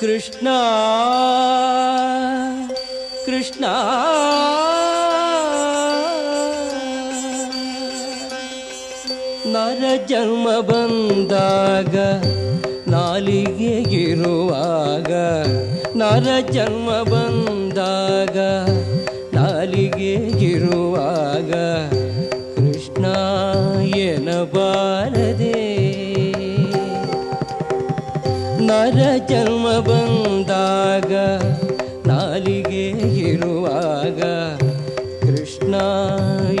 ಕೃಷ್ಣ ಕೃಷ್ಣ ನರ ಜನ್ಮ ಬಂದಾಗ ನಾಲಿಗೆ ಇರುವಾಗ ನರ ಜನ್ಮ ಬಂದಾಗ ನಾಲಿಗೆ ಇರುವಾಗ ಕೃಷ್ಣ ಎನಬಾರದೆ ನರ ಜನ್ಮ ಬಂದಾಗ ನಾಲಿಗೆ ಇರುವಾಗ ಕೃಷ್ಣ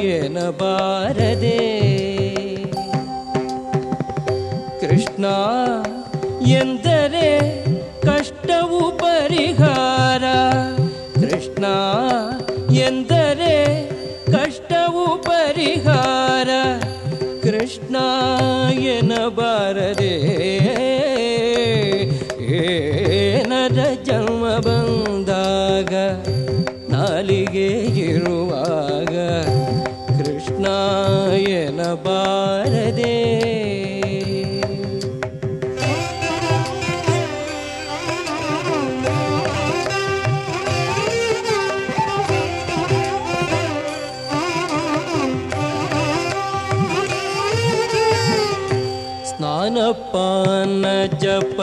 ಎನಬಾರದೆ ಕೃಷ್ಣ ಎಂದರೆ ಕಷ್ಟವು ಪರಿಹಾರ. ಕೃಷ್ಣ ಎಂದರೆ ಕಷ್ಟವು ಪರಿಹಾರ. ಕೃಷ್ಣ ಎನಬಾರದೆ ಏನರ ಜನ್ಮ ಬಂದಾಗ ನಾಲಿಗೆ ಇರುವಾಗ ಕೃಷ್ಣ ಎನಬಾರದೆ ಸ್ನಾನಪಾನ ಜಪ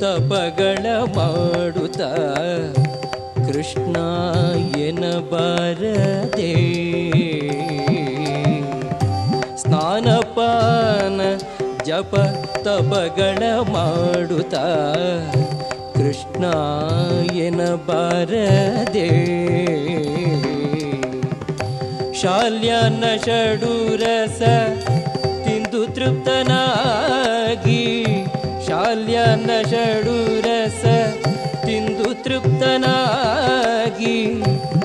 ತಪಗಳ ಮಾಡುತ್ತ ಕೃಷ್ಣ ಎನಬಾರದೆ ಸ್ನಾನಪಾನ ಜಪ ತಪಗಳ ಮಾಡುತ್ತ ಕೃಷ್ಣ ಎನಬಾರದೆ ಶಾಲ್ಯನ ಷಡೂರಸ ತಿಂದು ತೃಪ್ತನಾಗಿ ಶಾಲ್ಯಾನ ಷಡೂರಸ ತಿಂದು ತೃಪ್ತನಾಗಿ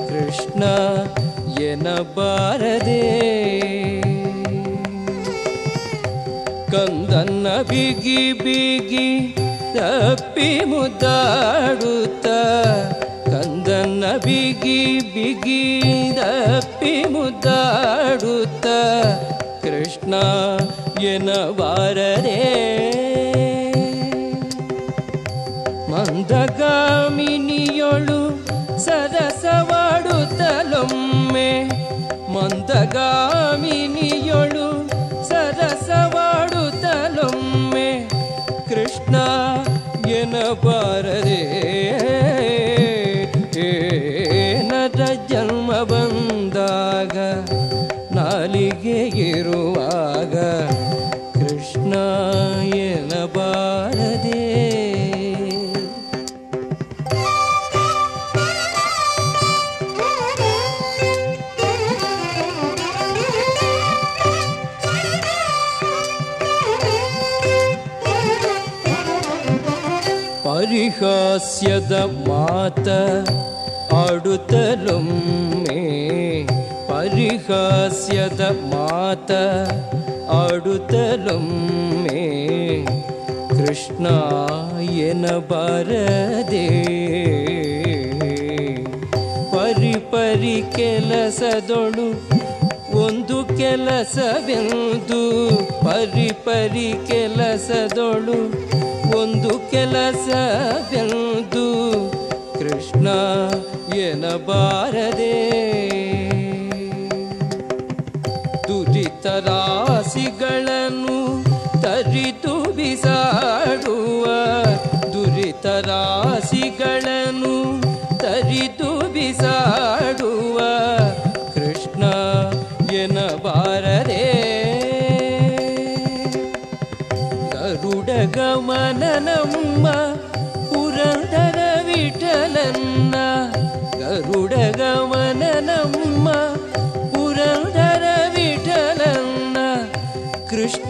ಕೃಷ್ಣ ಎನಬಾರದೆ. ಕಂದನ್ನ ಬಿಗಿ ಬಿಗಿ ತಪ್ಪಿ ಮುದ್ದಾಡುತ್ತ ಕಂದನ್ನ ಬಿಗಿ ಬಿಗಿ ತಪ್ಪಿ ಮುದ್ದಾಡುತ್ತ ಕೃಷ್ಣ ಎನಬಾರದೆ. ಮಂದಗಾಮಿನಿಯೊಳು ಸರಸವಾಡುತ್ತಲೊಮ್ಮೆ. ಮಂದಗಾಮಿನಿಯೊಳು ಸರಸವಾಡುತ್ತಲೊಮ್ಮೆ. ಕೃಷ್ಣ ಎನಬಾರದೆ ನದ ಜನ್ಮ ಬಂದಾಗ ನಾಲಿಗೆ ಇರುವಾಗ ಪರಿಹಾಸ್ಯದ ಮಾತ ಆಡುತ್ತಲೊಮ್ಮೆ ಪರಿಹಾಸ್ಯದ ಮಾತ ಆಡುತ್ತಲೊಮ್ಮೆ ಕೃಷ್ಣ ಎನಬಾರದೆ ಪರಿ ಪರಿ ಕೆಲಸದೊಳು ಒಂದು ಕೆಲಸವೆಂದು ಪರಿ ಪರಿ ಕೆಲಸದೊಳು. ಒಂದು ಕೆಲಸವೆಂದು ಕೃಷ್ಣ ಎನಬಾರದೆ. ದುರಿತ ರಾಶಿಗಳನ್ನು ತರಿತು ಬಿಸಾಡುವ ದುರಿತ ബ്രഹ്മ പുരധര വിഠലന്ന ഗരുഡഗമനനമ്മ പുരധര വിഠലന്ന കൃഷ്ണായനവരരേ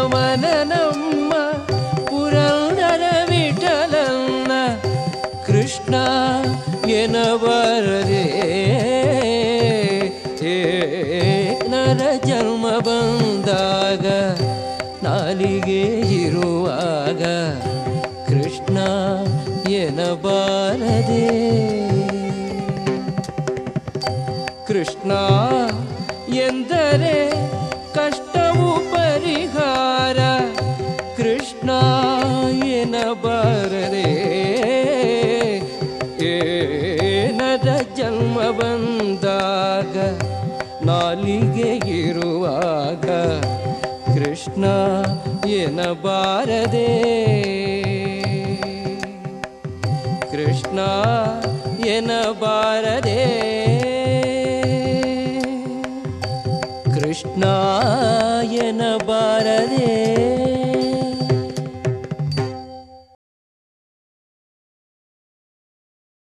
ഗരുഡഗമനനമ്മ പുരധര വിഠലന്ന കൃഷ്ണ എനവരരേ ನಮ್ಮ ಪುರಂದರ ವಿಠಲನ್ನ ಕೃಷ್ಣ ಎನಬಾರದೆ ನರ ಜನ್ಮ ಬಂದಾಗ ನಾಲಿಗೆ ಇರುವಾಗ ಕೃಷ್ಣ ಎನಬಾರದೆ. ಕೃಷ್ಣ ಎಂದರೆ ನಾಲಿಗೆ ಇರುವಾಗ ಕೃಷ್ಣ ಎನಬಾರದೆ ಕೃಷ್ಣ ಎನಬಾರದೆ ಕೃಷ್ಣ ಎನಬಾರದೆ